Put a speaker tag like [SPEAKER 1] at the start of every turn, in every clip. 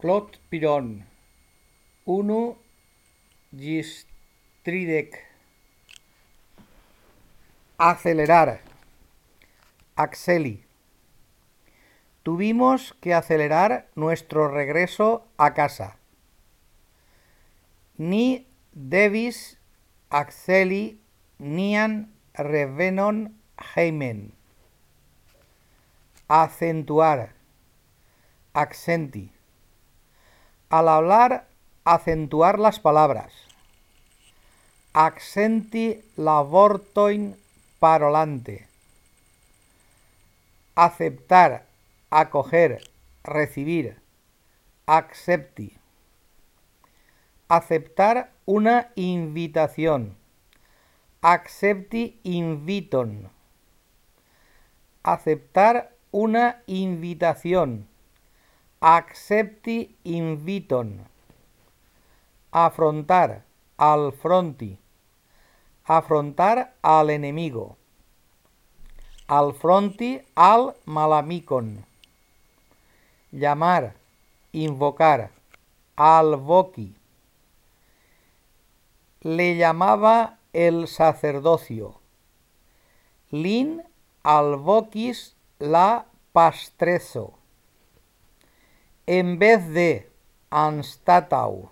[SPEAKER 1] Clot Piron. Unu Gistridec. Acelerar. Axeli. Tuvimos que acelerar nuestro regreso a casa. Ni devis axeli nian revenon heimen. Acentuar. Accenti. Al hablar, acentuar las palabras. Accenti labortoin parolante. Aceptar, acoger, recibir. Accepti. Aceptar una invitación. Accepti inviton. Aceptar una invitación. Accepti inviton. Afrontar, al fronti. Afrontar al enemigo. Al fronti al malamicon. Llamar, invocar. Al voci. Le llamaba el sacerdocio. Lin al vocis la pastrezo. En vez de anstatau.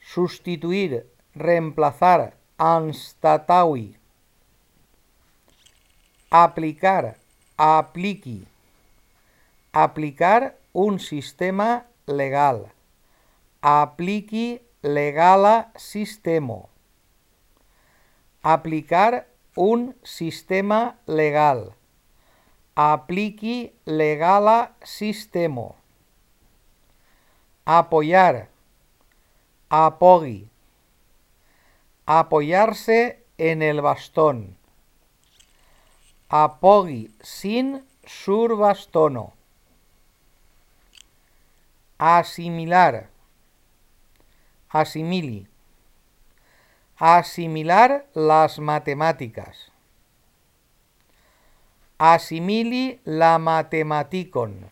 [SPEAKER 1] Sustituir, reemplazar, anstataui. Aplicar, apliqui. Aplicar un sistema legal. Apliqui legala sistemo. Aplicar un sistema legal. Apliqui legala sistemo. Apoyar. Apogui. Apoyarse en el bastón. Apogui sin sur bastono. Asimilar. Asimili. Asimilar las matemáticas. Asimili la matematicon.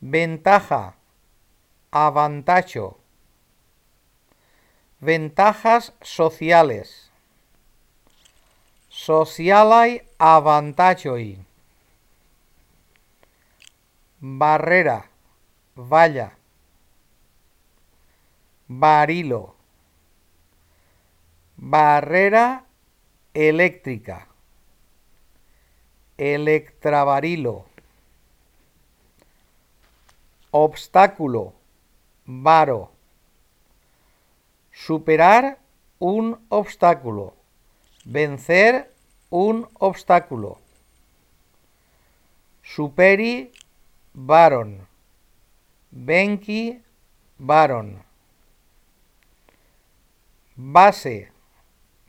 [SPEAKER 1] Ventaja. Avantacho. Ventajas sociales. Socialai avantajoi. Barrera. Valla. Barilo. Barrera eléctrica. Electrabarilo. Obstáculo. Varo. Superar un obstáculo. Vencer un obstáculo. Superi varon. Venki varon. Base.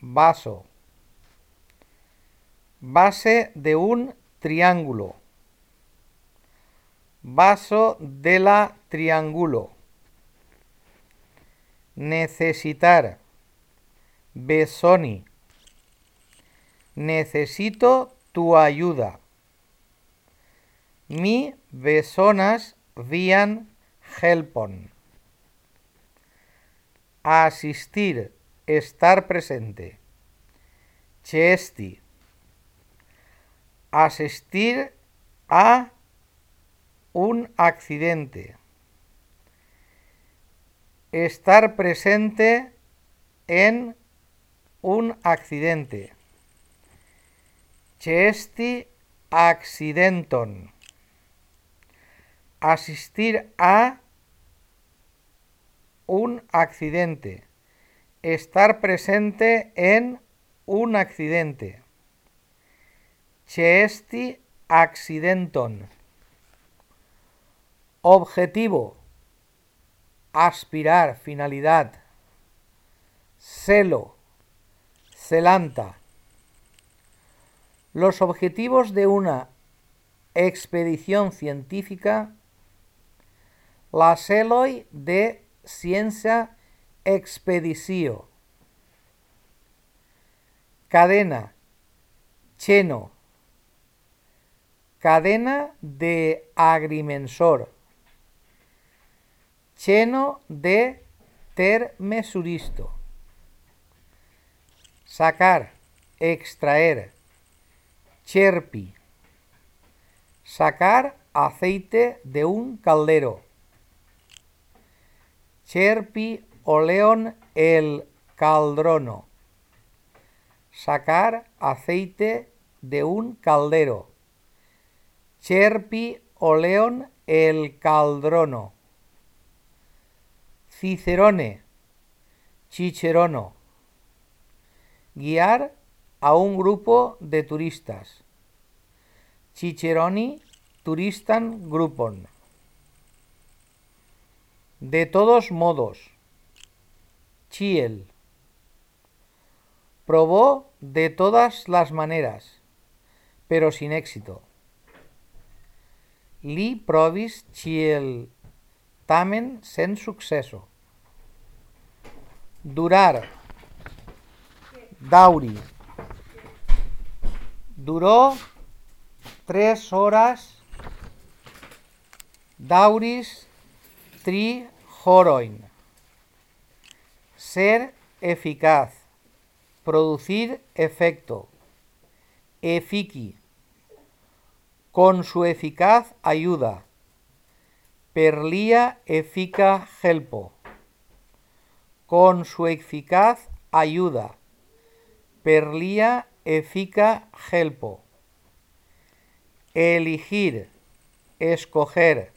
[SPEAKER 1] Vaso. Base de un triángulo. Vaso de la triángulo. Necesitar. Besoni. Necesito tu ayuda. Mi besonas vian helpon. Asistir, estar presente. Chesti. Asistir a un accidente. Estar presente en un accidente. Chesti accidenton. Asistir a un accidente. Estar presente en un accidente. Chesti accidenton. Objetivo. Aspirar, finalidad. Celo. Celanta. Los objetivos de una expedición científica, la celoi de ciencia expedicio. Cadena, cheno. Cadena de agrimensor, lleno de ter mesuristo, sacar, extraer, cherpi, sacar aceite de un caldero, cherpi oleón el caldrono, sacar aceite de un caldero, cherpi oleón el caldrono, cicerone, chicherono, guiar a un grupo de turistas, chicheroni turistan grupon. De todos modos, Chiel. Probó de todas las maneras, pero sin éxito. Li provis chiel tamen sen suceso. Durar. Dauri. Duró tres horas. Dauris tri horoin. Ser eficaz. Producir efecto. Efici. Con su eficaz ayuda. Perlía efica helpo. Con su eficaz ayuda. Perlía efica helpo. Elegir. Escoger.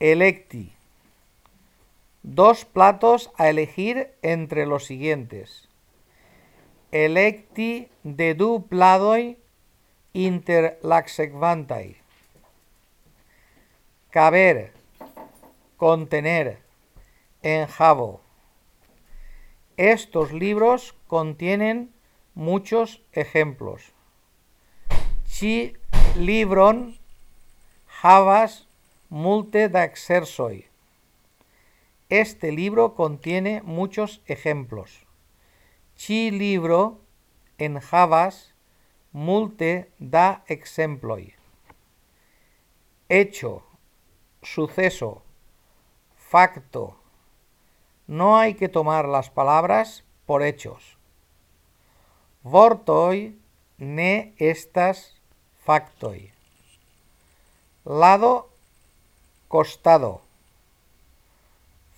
[SPEAKER 1] Electi. Dos platos a elegir entre los siguientes. Electi de du pladoi inter laxecvantai. Caber, contener, enjabo. Estos libros contienen muchos ejemplos. Chi libron havas multe da exersoi. Este libro contiene muchos ejemplos. Chi libro en Javas multe da exemploi. Hecho, suceso, facto. No hay que tomar las palabras por hechos. Vortoi ne estas factoi. Lado, costado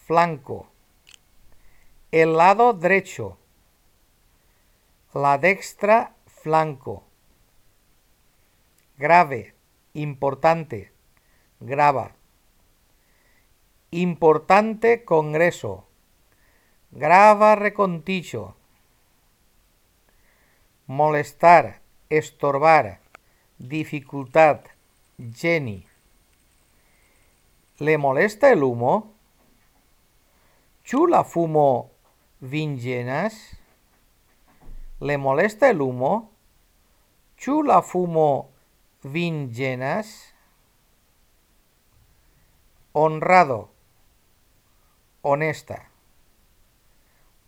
[SPEAKER 1] flanco, el lado derecho, la dextra flanco, grave, importante, grava, importante congreso, grava reconticho, molestar, estorbar, dificultad, Jenny. ¿Le molesta el humo? ¿Chula fumo vingenas? ¿Le molesta el humo? ¿Chula fumo vingenas? Honrado, honesta.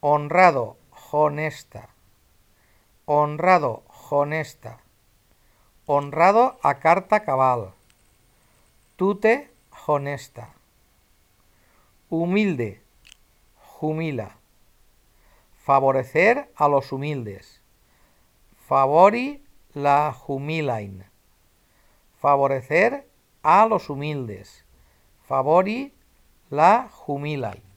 [SPEAKER 1] Honrado, honesta. Honrado, honesta. Honrado a carta cabal. Tute, honesta. Humilde, humila. Favorecer a los humildes. Favori la humilain. Favorecer a los humildes. Favori la humilain.